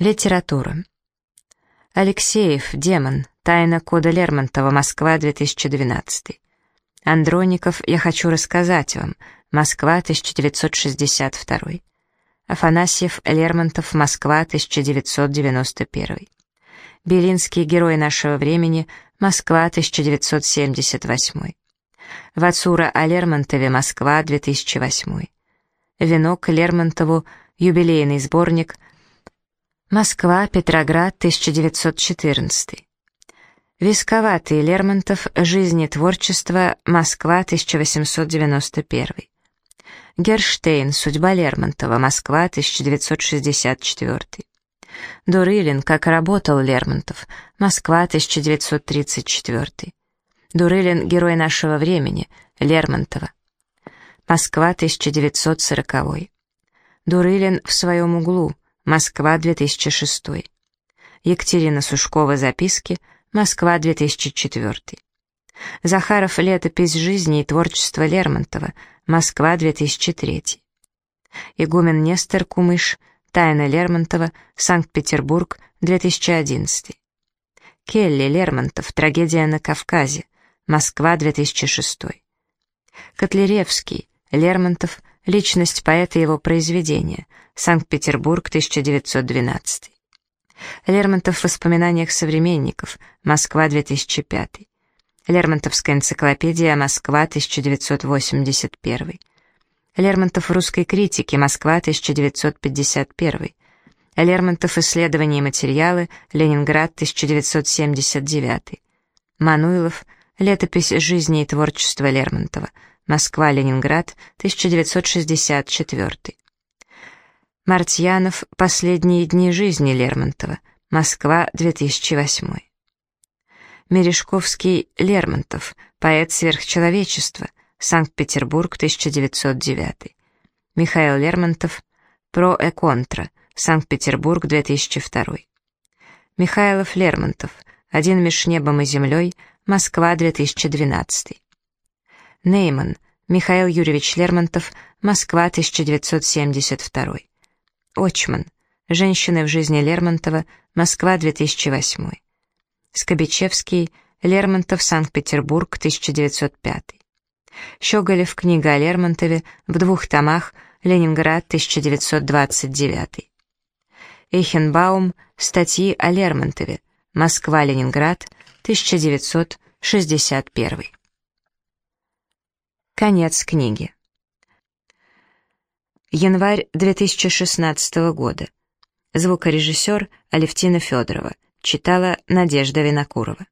Литература. Алексеев, Демон, Тайна кода Лермонтова, Москва, 2012. Андроников, Я хочу рассказать вам, Москва, 1962. Афанасьев, Лермонтов, Москва, 1991. Белинский, Герой нашего времени, Москва, 1978. Вацура о Лермонтове, Москва, 2008. Венок Лермонтову, юбилейный сборник – Москва, Петроград, 1914. Висковатый Лермонтов, Жизнь и творчество, Москва, 1891. Герштейн, Судьба Лермонтова, Москва, 1964. Дурылин, Как работал Лермонтов, Москва, 1934. Дурылин, Герой нашего времени, Лермонтова. Москва, 1940. Дурылин в своем углу, Москва, 2006. Екатерина Сушкова, записки, Москва, 2004. Захаров, летопись жизни и творчества Лермонтова, Москва, 2003. Игумен Нестор Кумыш, Тайна Лермонтова, Санкт-Петербург, 2011. Келли Лермонтов, Трагедия на Кавказе, Москва, 2006. Котляревский, Лермонтов, Личность поэта и его произведения, Санкт-Петербург, 1912. Лермонтов в воспоминаниях современников, Москва, 2005. Лермонтовская энциклопедия, Москва, 1981. Лермонтов в русской критике, Москва, 1951. Лермонтов исследования и материалы, Ленинград, 1979. Мануилов, летопись жизни и творчества Лермонтова, Москва-Ленинград, 1964. Мартьянов. «Последние дни жизни Лермонтова», Москва, 2008. Мережковский Лермонтов, поэт сверхчеловечества, Санкт-Петербург, 1909. Михаил Лермонтов, Про и контра, Санкт-Петербург, 2002. Михайлов Лермонтов, Один меж небом и землей, Москва, 2012. Нейман, Михаил Юрьевич Лермонтов, Москва, 1972. Очман. Женщины в жизни Лермонтова, Москва, 2008. Скобичевский, Лермонтов, Санкт-Петербург, 1905. Щеголев, книга о Лермонтове, в двух томах, Ленинград, 1929. Эйхенбаум, статьи о Лермонтове, Москва-Ленинград, 1961. Конец книги. Январь 2016 года. Звукорежиссер Алевтина Федорова. Читала Надежда Винокурова.